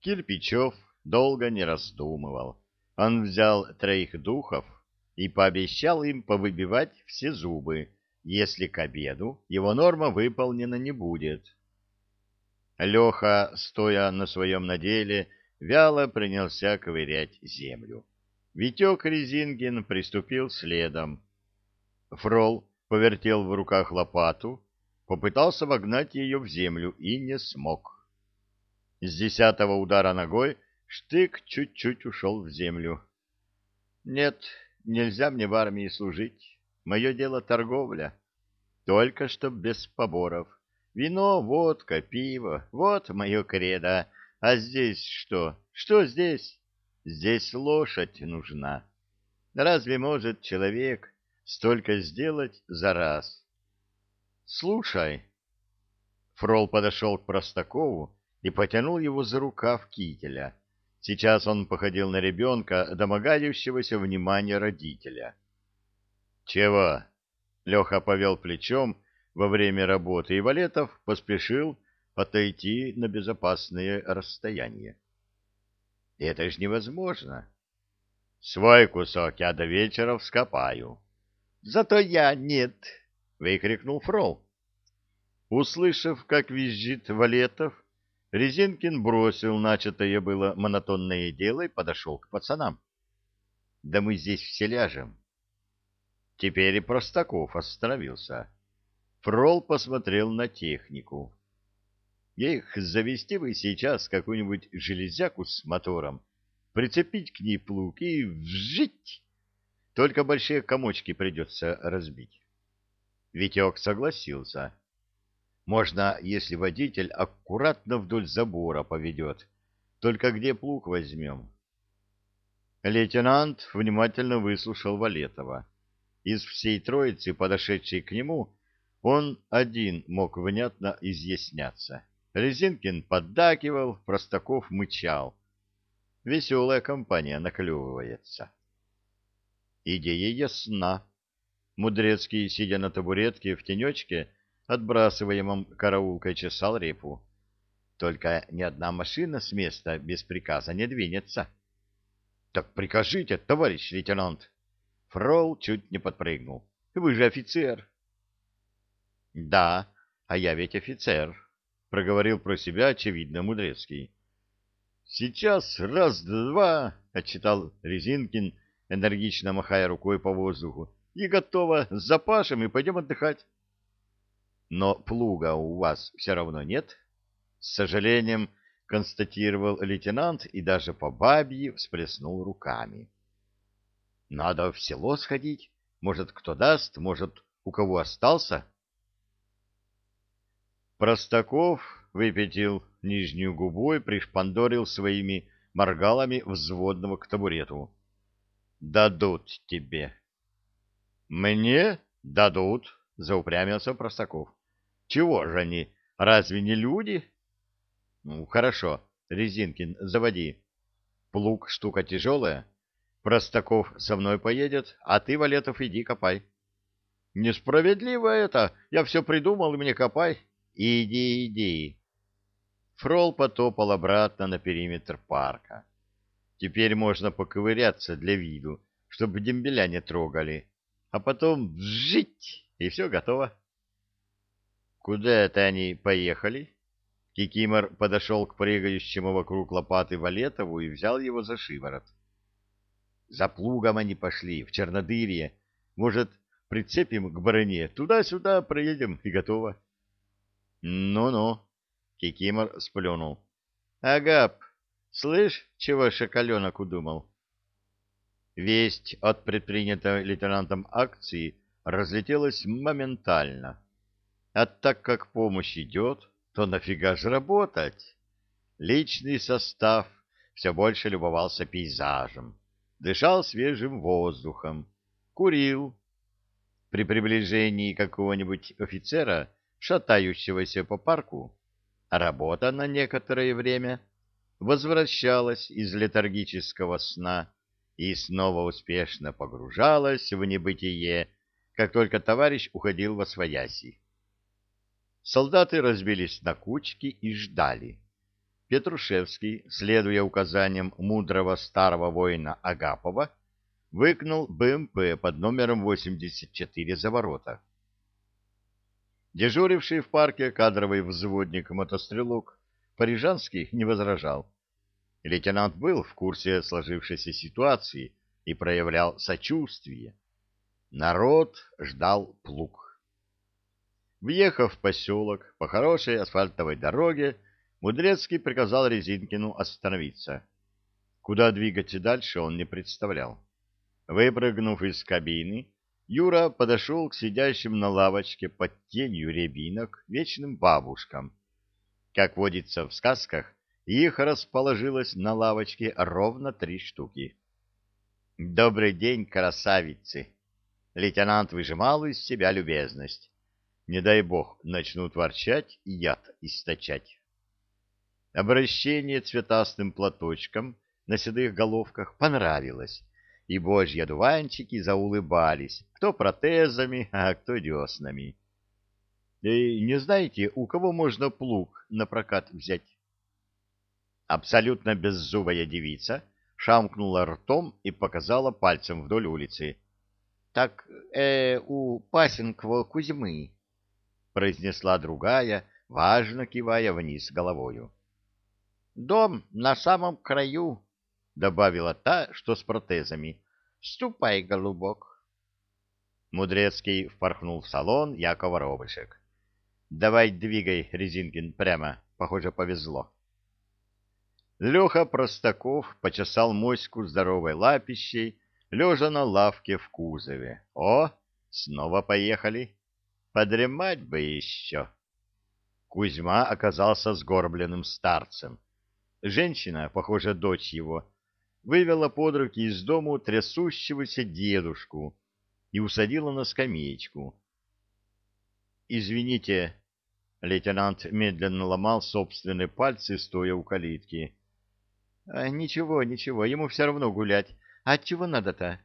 Кирпичев долго не раздумывал. Он взял троих духов и пообещал им повыбивать все зубы, если к обеду его норма выполнена не будет. Леха, стоя на своем наделе, вяло принялся ковырять землю. Витек Резинкин приступил следом. Фрол повертел в руках лопату, попытался вогнать ее в землю и не смог. С десятого удара ногой штык чуть-чуть ушел в землю. Нет, нельзя мне в армии служить. Мое дело торговля. Только что без поборов. Вино, водка, пиво — вот мое кредо. А здесь что? Что здесь? Здесь лошадь нужна. Разве может человек столько сделать за раз? Слушай. Фрол подошел к Простакову и потянул его за рукав кителя. Сейчас он походил на ребенка, домогающегося внимания родителя. «Чего?» — Леха повел плечом во время работы, и Валетов поспешил отойти на безопасное расстояние. «Это ж невозможно!» «Свой кусок я до вечера вскопаю». «Зато я нет!» — выкрикнул Фрол. Услышав, как визжит Валетов, Резинкин бросил начатое было монотонное дело и подошел к пацанам. — Да мы здесь все ляжем. Теперь и Простаков остановился. Фрол посмотрел на технику. Эх, завести бы сейчас какую-нибудь железяку с мотором, прицепить к ней плуг и вжить. Только большие комочки придется разбить. Витек согласился. Можно, если водитель аккуратно вдоль забора поведет. Только где плуг возьмем? Лейтенант внимательно выслушал Валетова. Из всей троицы, подошедшей к нему, он один мог внятно изъясняться. Резинкин поддакивал, Простаков мычал. Веселая компания наклевывается. Идея ясна. Мудрецкий, сидя на табуретке в тенечке, отбрасываемом караулкой чесал репу. Только ни одна машина с места без приказа не двинется. — Так прикажите, товарищ лейтенант. Фрол чуть не подпрыгнул. — Вы же офицер. — Да, а я ведь офицер, — проговорил про себя очевидно Мудрецкий. — Сейчас раз-два, — отчитал Резинкин, энергично махая рукой по воздуху, — и готово, запашем и пойдем отдыхать. Но плуга у вас все равно нет? С сожалением констатировал лейтенант и даже по бабье всплеснул руками. Надо в село сходить. Может, кто даст, может, у кого остался? Простаков выпятил нижнюю губу и пришпандорил своими моргалами взводного к табурету. «Дадут тебе». «Мне дадут», — заупрямился Простаков. Чего же они? Разве не люди? Ну, хорошо. Резинкин, заводи. Плуг штука тяжелая. Простаков со мной поедет, а ты, Валетов, иди копай. Несправедливо это. Я все придумал, и мне копай. Иди, иди. Фрол потопал обратно на периметр парка. Теперь можно поковыряться для виду, чтобы дембеля не трогали, а потом вжить, и все готово. Куда это они поехали? Кикимор подошел к прыгающему вокруг лопаты Валетову и взял его за шиворот. За плугом они пошли, в Чернодырье. Может, прицепим к броне, туда-сюда проедем и готово. Ну-ну, Кикимор сплюнул. Агап, слышь, чего шоколенок удумал? Весть от предпринятой лейтенантом акции разлетелась моментально. А так как помощь идет, то нафига же работать? Личный состав все больше любовался пейзажем, дышал свежим воздухом, курил. При приближении какого-нибудь офицера, шатающегося по парку, работа на некоторое время возвращалась из летаргического сна и снова успешно погружалась в небытие, как только товарищ уходил во свояси. Солдаты разбились на кучки и ждали. Петрушевский, следуя указаниям мудрого старого воина Агапова, выкнул БМП под номером 84 за ворота. Дежуривший в парке кадровый взводник-мотострелок Парижанский не возражал. Лейтенант был в курсе сложившейся ситуации и проявлял сочувствие. Народ ждал плуг. Въехав в поселок по хорошей асфальтовой дороге, Мудрецкий приказал Резинкину остановиться. Куда двигаться дальше он не представлял. Выпрыгнув из кабины, Юра подошел к сидящим на лавочке под тенью рябинок вечным бабушкам. Как водится в сказках, их расположилось на лавочке ровно три штуки. «Добрый день, красавицы!» Лейтенант выжимал из себя любезность. Не дай бог, начнут ворчать и яд источать. Обращение цветастым платочком на седых головках понравилось, и божьи одуванчики заулыбались, кто протезами, а кто деснами. И не знаете, у кого можно плуг на прокат взять? Абсолютно беззубая девица шамкнула ртом и показала пальцем вдоль улицы. — Так э, у Пасенкова Кузьмы, — произнесла другая, важно кивая вниз головою. — Дом на самом краю, — добавила та, что с протезами. — Ступай, голубок. Мудрецкий впорхнул в салон Якова Робышек. — Давай двигай, Резинкин, прямо. Похоже, повезло. Леха Простаков почесал моську здоровой лапищей, лежа на лавке в кузове. О, снова поехали. Подремать бы еще. Кузьма оказался сгорбленным старцем. Женщина, похоже, дочь его, вывела под руки из дому трясущегося дедушку и усадила на скамеечку. «Извините», — лейтенант медленно ломал собственные пальцы, стоя у калитки, — а, ничего, ничего, ему все равно гулять. А чего надо-то?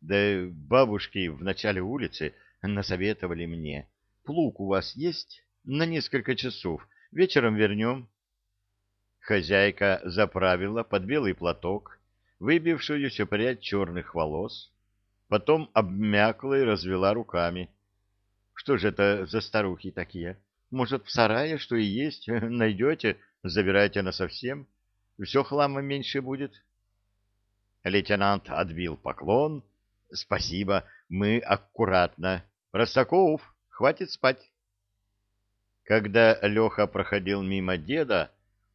Да бабушки в начале улицы насоветовали мне. Плуг у вас есть? На несколько часов. Вечером вернем. Хозяйка заправила под белый платок выбившуюся прядь черных волос, потом обмякла и развела руками. Что же это за старухи такие? Может, в сарае что и есть? Найдете, забирайте насовсем. Все хлама меньше будет. Лейтенант отбил поклон. Спасибо, мы аккуратно. Простаков, хватит спать. Когда Леха проходил мимо деда,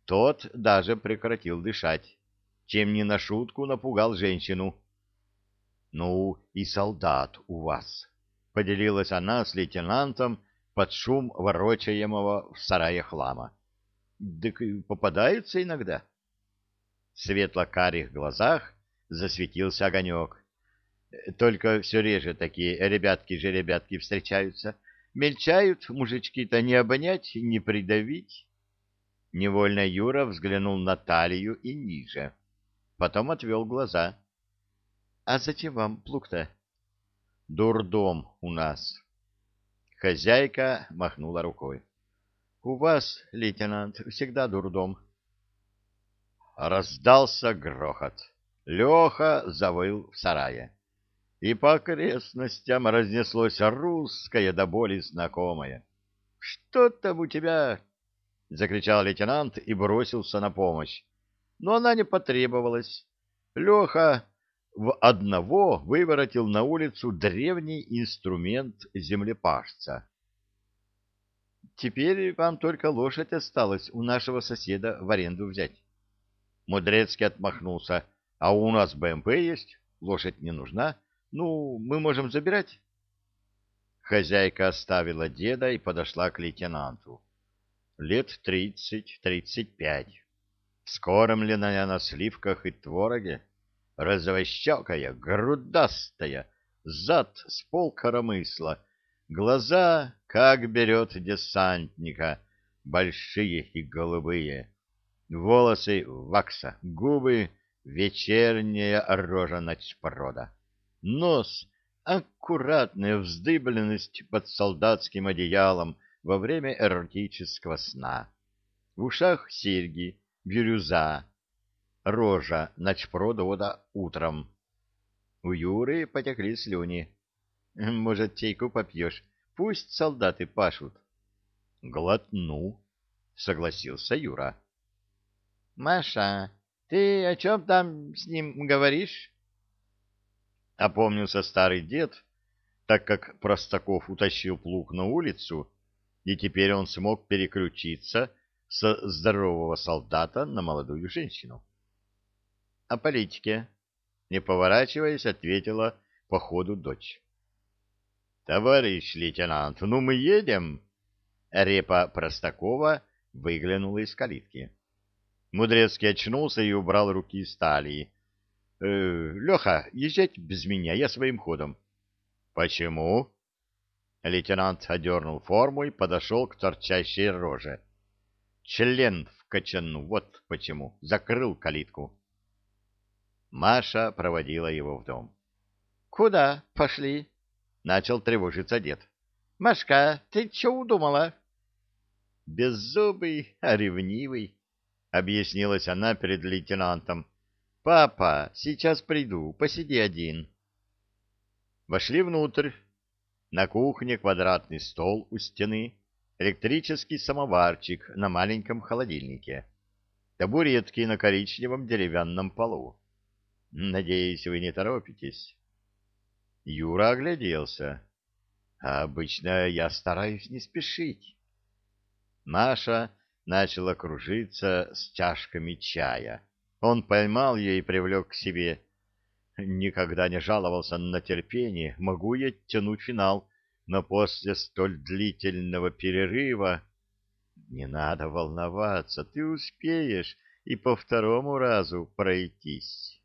тот даже прекратил дышать, чем не на шутку напугал женщину. — Ну, и солдат у вас, — поделилась она с лейтенантом под шум ворочаемого в сарае хлама. — Так попадаются иногда. — светло-карих глазах засветился огонек. Только все реже такие ребятки-жеребятки встречаются. Мельчают мужички-то не обонять, не придавить. Невольно Юра взглянул на талию и ниже. Потом отвел глаза. — А зачем вам плуг-то? — Дурдом у нас. Хозяйка махнула рукой. — У вас, лейтенант, всегда дурдом. — Раздался грохот. Леха завыл в сарае. И по окрестностям разнеслось русское до боли знакомое. — Что там у тебя? — закричал лейтенант и бросился на помощь. Но она не потребовалась. Леха в одного выворотил на улицу древний инструмент землепашца. Теперь вам только лошадь осталась у нашего соседа в аренду взять. Мудрецкий отмахнулся. — А у нас БМП есть, лошадь не нужна. Ну, мы можем забирать. Хозяйка оставила деда и подошла к лейтенанту. Лет тридцать-тридцать пять. Скормленная на сливках и твороге, розовощекая, грудастая, зад с пол коромысла, глаза, как берет десантника, большие и голубые, волосы вакса, губы вечерняя рожа ночпрода, нос аккуратная вздыбленность под солдатским одеялом во время эротического сна. В ушах серьги, бирюза, рожа начпродода утром. У Юры потекли слюни. Может, чайку попьешь? Пусть солдаты пашут. Глотну, согласился Юра. Маша, ты о чем там с ним говоришь? Опомнился старый дед, так как Простаков утащил плуг на улицу, и теперь он смог переключиться со здорового солдата на молодую женщину. — О политике, — не поворачиваясь, ответила по ходу дочь. — Товарищ лейтенант, ну мы едем? Репа Простакова выглянула из калитки. Мудрецкий очнулся и убрал руки из талии. «Э, — Леха, езжать без меня, я своим ходом. — Почему? Лейтенант одернул форму и подошел к торчащей роже. Член вкачану, вот почему. Закрыл калитку. Маша проводила его в дом. — Куда пошли? — начал тревожиться дед. — Машка, ты что удумала? — Беззубый, а ревнивый, — объяснилась она перед лейтенантом. — Папа, сейчас приду, посиди один. — Вошли внутрь. На кухне квадратный стол у стены, электрический самоварчик на маленьком холодильнике, табуретки на коричневом деревянном полу. Надеюсь, вы не торопитесь. Юра огляделся. обычно я стараюсь не спешить. Маша начала кружиться с чашками чая. Он поймал ее и привлек к себе. Никогда не жаловался на терпение, могу я тянуть финал, но после столь длительного перерыва... Не надо волноваться, ты успеешь и по второму разу пройтись.